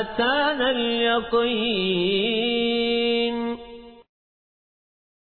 أتانا اليقين.